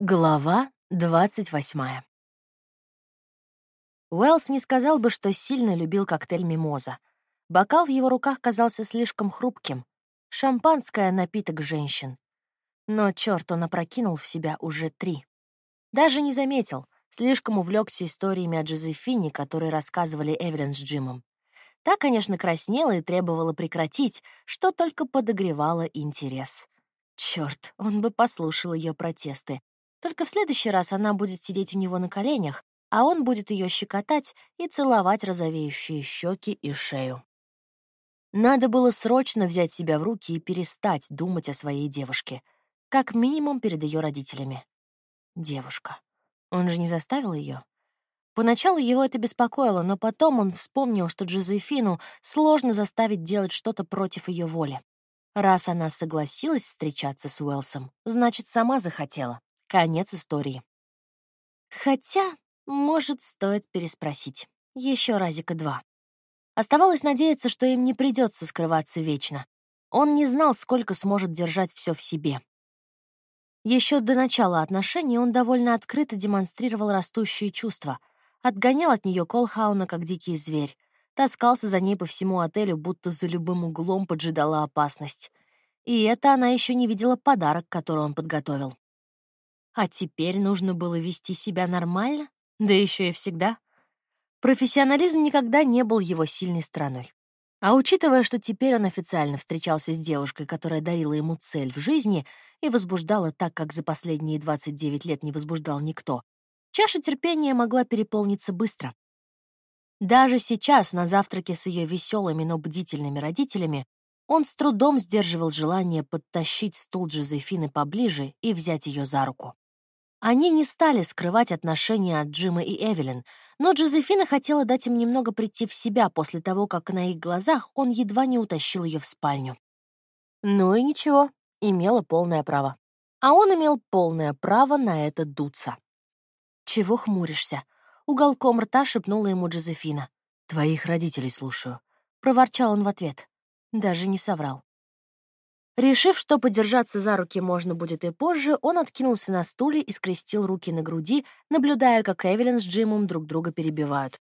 Глава двадцать восьмая. Уэллс не сказал бы, что сильно любил коктейль «Мимоза». Бокал в его руках казался слишком хрупким. Шампанское — напиток женщин. Но, черт, он опрокинул в себя уже три. Даже не заметил, слишком увлекся историями о Джозефине, которые рассказывали Эвелин с Джимом. Та, конечно, краснела и требовала прекратить, что только подогревало интерес. Черт, он бы послушал ее протесты, только в следующий раз она будет сидеть у него на коленях, а он будет ее щекотать и целовать розовеющие щеки и шею. Надо было срочно взять себя в руки и перестать думать о своей девушке, как минимум перед ее родителями. Девушка. Он же не заставил ее. Поначалу его это беспокоило, но потом он вспомнил, что Джозефину сложно заставить делать что-то против ее воли. Раз она согласилась встречаться с Уэлсом, значит, сама захотела. Конец истории. Хотя, может, стоит переспросить. Еще разика два. Оставалось надеяться, что им не придется скрываться вечно. Он не знал, сколько сможет держать все в себе. Еще до начала отношений он довольно открыто демонстрировал растущие чувства, отгонял от нее Колхауна как дикий зверь, таскался за ней по всему отелю, будто за любым углом поджидала опасность. И это она еще не видела подарок, который он подготовил. А теперь нужно было вести себя нормально, да еще и всегда. Профессионализм никогда не был его сильной стороной. А учитывая, что теперь он официально встречался с девушкой, которая дарила ему цель в жизни и возбуждала так, как за последние 29 лет не возбуждал никто, чаша терпения могла переполниться быстро. Даже сейчас, на завтраке с ее веселыми, но бдительными родителями, он с трудом сдерживал желание подтащить стул Джозефины поближе и взять ее за руку. Они не стали скрывать отношения от Джима и Эвелин, но Джозефина хотела дать им немного прийти в себя после того, как на их глазах он едва не утащил ее в спальню. Ну и ничего, имела полное право. А он имел полное право на это дуться. «Чего хмуришься?» — уголком рта шепнула ему Джозефина. «Твоих родителей слушаю», — проворчал он в ответ. Даже не соврал. Решив, что подержаться за руки можно будет и позже, он откинулся на стуле и скрестил руки на груди, наблюдая, как Эвелин с Джимом друг друга перебивают.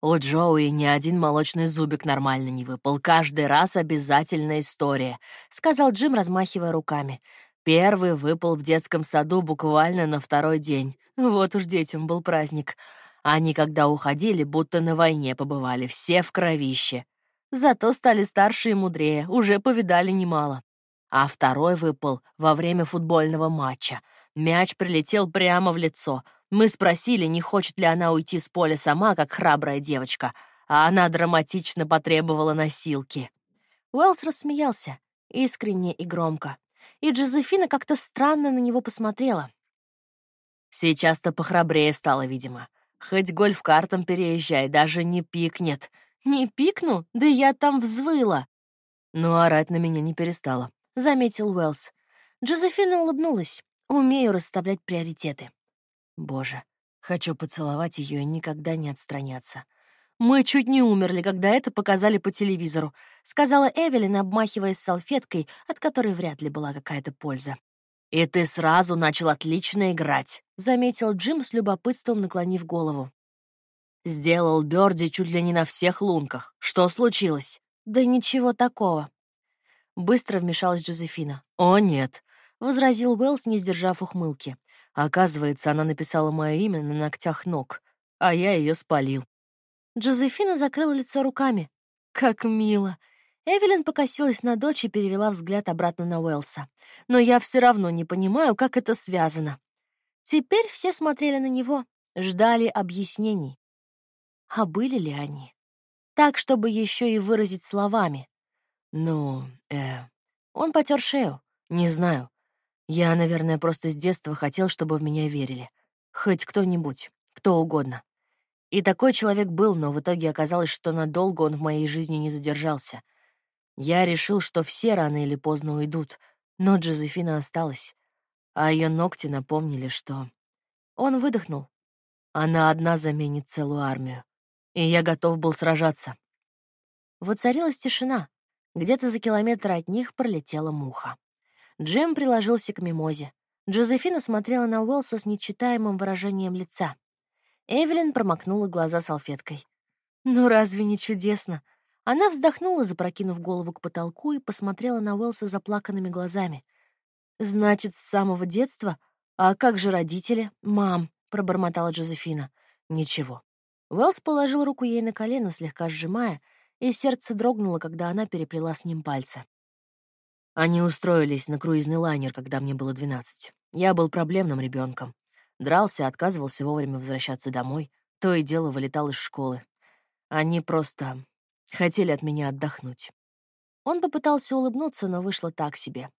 У Джоуи ни один молочный зубик нормально не выпал. Каждый раз обязательная история, — сказал Джим, размахивая руками. Первый выпал в детском саду буквально на второй день. Вот уж детям был праздник. Они, когда уходили, будто на войне побывали, все в кровище. Зато стали старше и мудрее, уже повидали немало. А второй выпал во время футбольного матча. Мяч прилетел прямо в лицо. Мы спросили, не хочет ли она уйти с поля сама, как храбрая девочка, а она драматично потребовала носилки. Уэллс рассмеялся, искренне и громко. И Джозефина как-то странно на него посмотрела. Сейчас-то похрабрее стало, видимо. Хоть гольф-картом переезжай, даже не пикнет. «Не пикну? Да я там взвыла!» Но орать на меня не перестала, — заметил Уэллс. Джозефина улыбнулась. «Умею расставлять приоритеты». Боже, хочу поцеловать ее и никогда не отстраняться. «Мы чуть не умерли, когда это показали по телевизору», — сказала Эвелин, обмахиваясь салфеткой, от которой вряд ли была какая-то польза. «И ты сразу начал отлично играть», — заметил Джим с любопытством, наклонив голову. Сделал Бёрди чуть ли не на всех лунках. Что случилось? Да ничего такого. Быстро вмешалась Джозефина. О, нет, возразил Уэллс, не сдержав ухмылки. Оказывается, она написала мое имя на ногтях ног, а я ее спалил. Джозефина закрыла лицо руками. Как мило. Эвелин покосилась на дочь и перевела взгляд обратно на Уэлса. Но я все равно не понимаю, как это связано. Теперь все смотрели на него, ждали объяснений. А были ли они? Так, чтобы еще и выразить словами. Ну, э... Он потер шею. Не знаю. Я, наверное, просто с детства хотел, чтобы в меня верили. Хоть кто-нибудь, кто угодно. И такой человек был, но в итоге оказалось, что надолго он в моей жизни не задержался. Я решил, что все рано или поздно уйдут, но Джозефина осталась. А ее ногти напомнили, что... Он выдохнул. Она одна заменит целую армию и я готов был сражаться. Воцарилась тишина. Где-то за километр от них пролетела муха. Джим приложился к мимозе. Джозефина смотрела на Уэлса с нечитаемым выражением лица. Эвелин промокнула глаза салфеткой. «Ну разве не чудесно?» Она вздохнула, запрокинув голову к потолку, и посмотрела на Уэлса заплаканными глазами. «Значит, с самого детства? А как же родители? Мам!» — пробормотала Джозефина. «Ничего». Уэлс положил руку ей на колено, слегка сжимая, и сердце дрогнуло, когда она переплела с ним пальцы. Они устроились на круизный лайнер, когда мне было 12. Я был проблемным ребенком. Дрался, отказывался вовремя возвращаться домой, то и дело вылетал из школы. Они просто хотели от меня отдохнуть. Он попытался улыбнуться, но вышло так себе.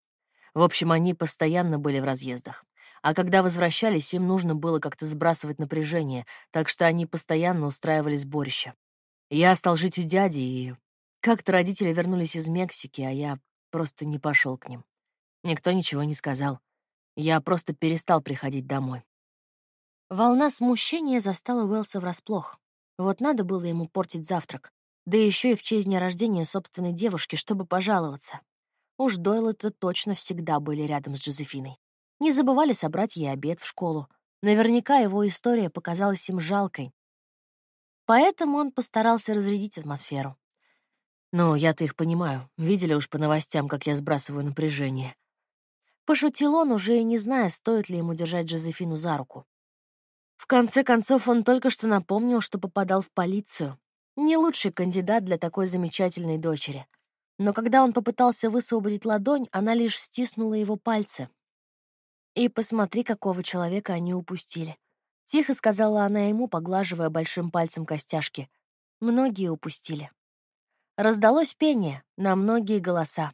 В общем, они постоянно были в разъездах. А когда возвращались, им нужно было как-то сбрасывать напряжение, так что они постоянно устраивали сборище. Я стал жить у дяди, и как-то родители вернулись из Мексики, а я просто не пошел к ним. Никто ничего не сказал. Я просто перестал приходить домой. Волна смущения застала Уэлса врасплох. Вот надо было ему портить завтрак. Да еще и в честь дня рождения собственной девушки, чтобы пожаловаться. Уж Дойлы-то точно всегда были рядом с Джозефиной. Не забывали собрать ей обед в школу. Наверняка его история показалась им жалкой. Поэтому он постарался разрядить атмосферу. «Ну, я-то их понимаю. Видели уж по новостям, как я сбрасываю напряжение». Пошутил он, уже и не зная, стоит ли ему держать Джозефину за руку. В конце концов, он только что напомнил, что попадал в полицию. Не лучший кандидат для такой замечательной дочери. Но когда он попытался высвободить ладонь, она лишь стиснула его пальцы. «И посмотри, какого человека они упустили», — тихо сказала она ему, поглаживая большим пальцем костяшки. «Многие упустили». Раздалось пение на многие голоса.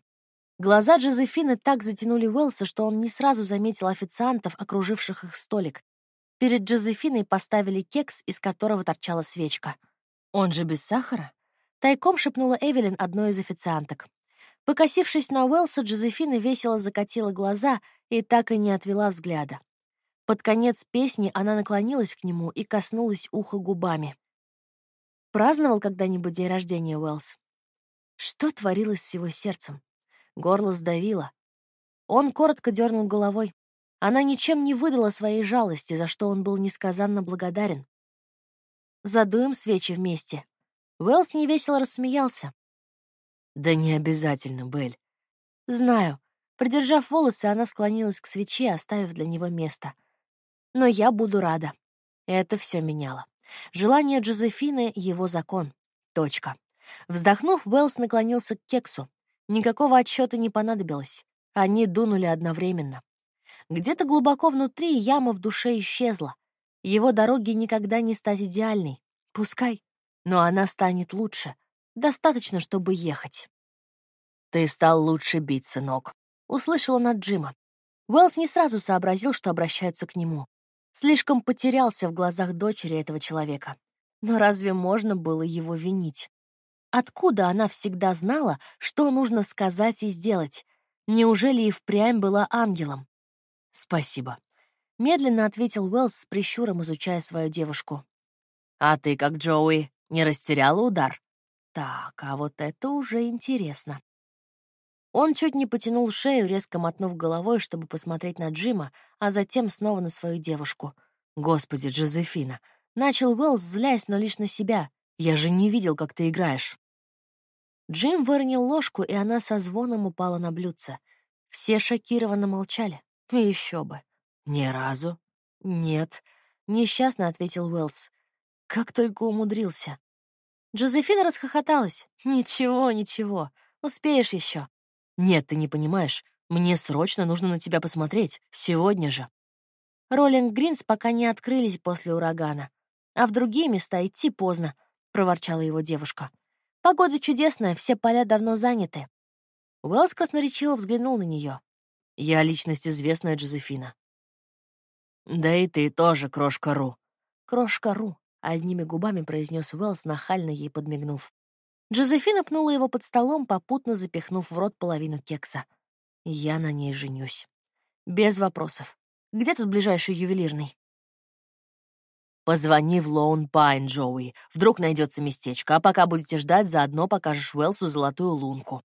Глаза Джозефины так затянули Уэлса, что он не сразу заметил официантов, окруживших их столик. Перед Джозефиной поставили кекс, из которого торчала свечка. «Он же без сахара?» Тайком шепнула Эвелин одной из официанток. Покосившись на Уэлса, Джозефина весело закатила глаза и так и не отвела взгляда. Под конец песни она наклонилась к нему и коснулась уха губами. Праздновал когда-нибудь день рождения Уэлс? Что творилось с его сердцем? Горло сдавило. Он коротко дернул головой. Она ничем не выдала своей жалости, за что он был несказанно благодарен. «Задуем свечи вместе». Уэллс невесело рассмеялся. «Да не обязательно, Белль». «Знаю». Придержав волосы, она склонилась к свече, оставив для него место. «Но я буду рада». Это все меняло. Желание Джозефины — его закон. Точка. Вздохнув, Уэллс наклонился к кексу. Никакого отсчета не понадобилось. Они дунули одновременно. Где-то глубоко внутри яма в душе исчезла. Его дороги никогда не стать идеальной. Пускай. Но она станет лучше. Достаточно, чтобы ехать. «Ты стал лучше бить, сынок», — услышал он от Джима. Уэллс не сразу сообразил, что обращаются к нему. Слишком потерялся в глазах дочери этого человека. Но разве можно было его винить? Откуда она всегда знала, что нужно сказать и сделать? Неужели и впрямь была ангелом? «Спасибо», — медленно ответил Уэллс с прищуром, изучая свою девушку. «А ты, как Джоуи, не растеряла удар?» «Так, а вот это уже интересно». Он чуть не потянул шею, резко мотнув головой, чтобы посмотреть на Джима, а затем снова на свою девушку. «Господи, Джозефина!» Начал Уэллс, злясь, но лишь на себя. «Я же не видел, как ты играешь». Джим выронил ложку, и она со звоном упала на блюдце. Все шокированно молчали. Еще бы. «Ни разу?» «Нет», — несчастно ответил Уэллс. «Как только умудрился». Джозефина расхохоталась. «Ничего, ничего. Успеешь еще. «Нет, ты не понимаешь. Мне срочно нужно на тебя посмотреть. Сегодня же». Роллинг Гринс пока не открылись после урагана. А в другие места идти поздно, — проворчала его девушка. «Погода чудесная, все поля давно заняты». Уэллс красноречиво взглянул на нее. «Я личность известная, Джозефина». «Да и ты тоже, крошка Ру». «Крошка Ру», — одними губами произнес Уэллс, нахально ей подмигнув. Джозефина пнула его под столом, попутно запихнув в рот половину кекса. Я на ней женюсь. Без вопросов. Где тут ближайший ювелирный? Позвони в Лоун Пайн, Джоуи. Вдруг найдется местечко, а пока будете ждать, заодно покажешь Уэлсу золотую лунку.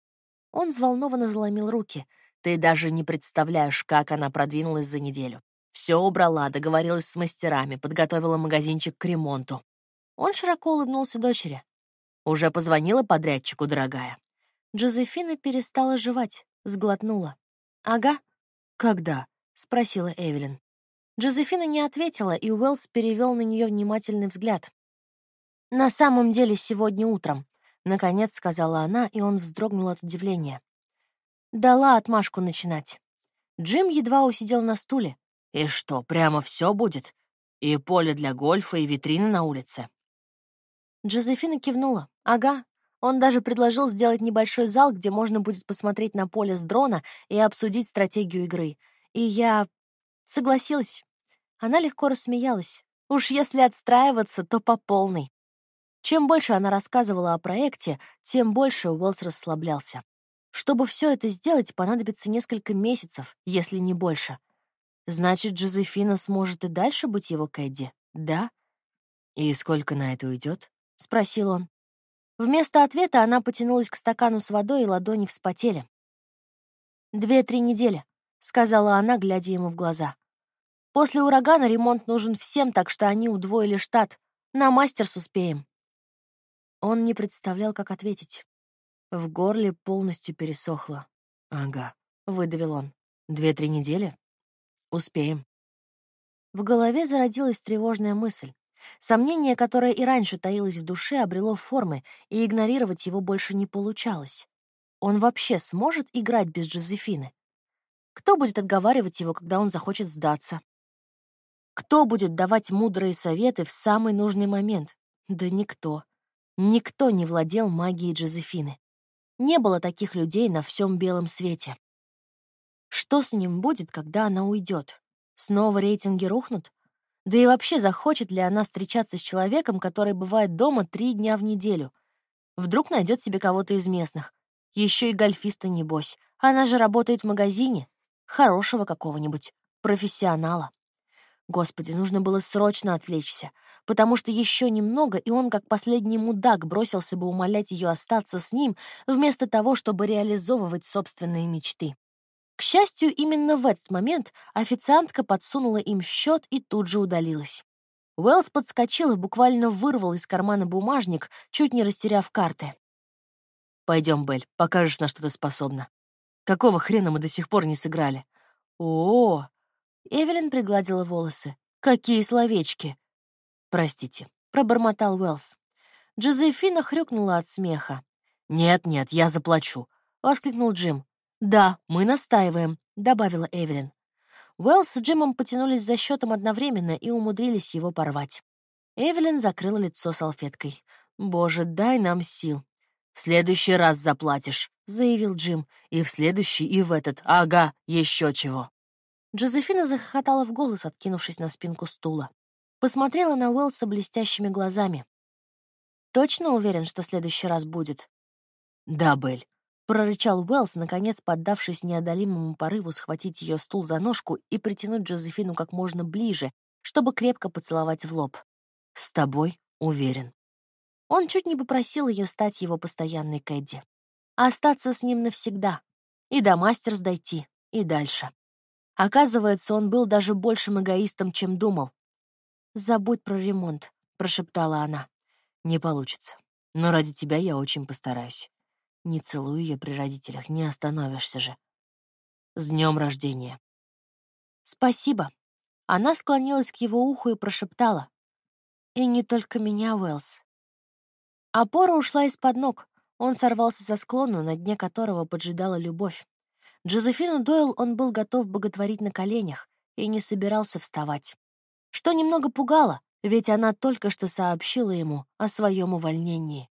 Он взволнованно заломил руки. Ты даже не представляешь, как она продвинулась за неделю. Все убрала, договорилась с мастерами, подготовила магазинчик к ремонту. Он широко улыбнулся дочери. «Уже позвонила подрядчику, дорогая?» Джозефина перестала жевать, сглотнула. «Ага». «Когда?» — спросила Эвелин. Джозефина не ответила, и Уэллс перевел на нее внимательный взгляд. «На самом деле, сегодня утром», — наконец сказала она, и он вздрогнул от удивления. Дала отмашку начинать. Джим едва усидел на стуле. «И что, прямо все будет? И поле для гольфа, и витрины на улице?» Джозефина кивнула. «Ага». Он даже предложил сделать небольшой зал, где можно будет посмотреть на поле с дрона и обсудить стратегию игры. И я согласилась. Она легко рассмеялась. Уж если отстраиваться, то по полной. Чем больше она рассказывала о проекте, тем больше Уэллс расслаблялся. Чтобы все это сделать, понадобится несколько месяцев, если не больше. Значит, Джозефина сможет и дальше быть его Кэдди, да? И сколько на это уйдет? спросил он. Вместо ответа она потянулась к стакану с водой, и ладони вспотели. «Две-три недели», — сказала она, глядя ему в глаза. «После урагана ремонт нужен всем, так что они удвоили штат. На мастерс успеем». Он не представлял, как ответить. В горле полностью пересохло. «Ага», — выдавил он. «Две-три недели? Успеем». В голове зародилась тревожная мысль. Сомнение, которое и раньше таилось в душе, обрело формы, и игнорировать его больше не получалось. Он вообще сможет играть без Джозефины? Кто будет отговаривать его, когда он захочет сдаться? Кто будет давать мудрые советы в самый нужный момент? Да никто. Никто не владел магией Джозефины. Не было таких людей на всем белом свете. Что с ним будет, когда она уйдет? Снова рейтинги рухнут? Да и вообще, захочет ли она встречаться с человеком, который бывает дома три дня в неделю? Вдруг найдет себе кого-то из местных. Еще и гольфиста, небось. Она же работает в магазине. Хорошего какого-нибудь. Профессионала. Господи, нужно было срочно отвлечься потому что еще немного, и он, как последний мудак, бросился бы умолять ее остаться с ним, вместо того, чтобы реализовывать собственные мечты. К счастью, именно в этот момент официантка подсунула им счет и тут же удалилась. Уэллс подскочил и буквально вырвал из кармана бумажник, чуть не растеряв карты. «Пойдем, Белль, покажешь, на что ты способна. Какого хрена мы до сих пор не сыграли?» «О!» — Эвелин пригладила волосы. «Какие словечки! «Простите», — пробормотал Уэллс. Джозефина хрюкнула от смеха. «Нет-нет, я заплачу», — воскликнул Джим. «Да, мы настаиваем», — добавила Эвелин. Уэллс с Джимом потянулись за счетом одновременно и умудрились его порвать. Эвелин закрыла лицо салфеткой. «Боже, дай нам сил». «В следующий раз заплатишь», — заявил Джим. «И в следующий, и в этот. Ага, еще чего». Джозефина захохотала в голос, откинувшись на спинку стула. Посмотрела на Уэлса блестящими глазами. «Точно уверен, что следующий раз будет?» «Да, Белль», — прорычал Уэллс, наконец поддавшись неодолимому порыву схватить ее стул за ножку и притянуть Джозефину как можно ближе, чтобы крепко поцеловать в лоб. «С тобой уверен». Он чуть не попросил ее стать его постоянной Кэдди. Остаться с ним навсегда. И до мастерс дойти, и дальше. Оказывается, он был даже большим эгоистом, чем думал. «Забудь про ремонт», — прошептала она. «Не получится. Но ради тебя я очень постараюсь. Не целую я при родителях, не остановишься же. С днем рождения!» «Спасибо». Она склонилась к его уху и прошептала. «И не только меня, Уэллс». Опора ушла из-под ног. Он сорвался со склона, на дне которого поджидала любовь. Джозефину Дойл он был готов боготворить на коленях и не собирался вставать что немного пугало, ведь она только что сообщила ему о своем увольнении.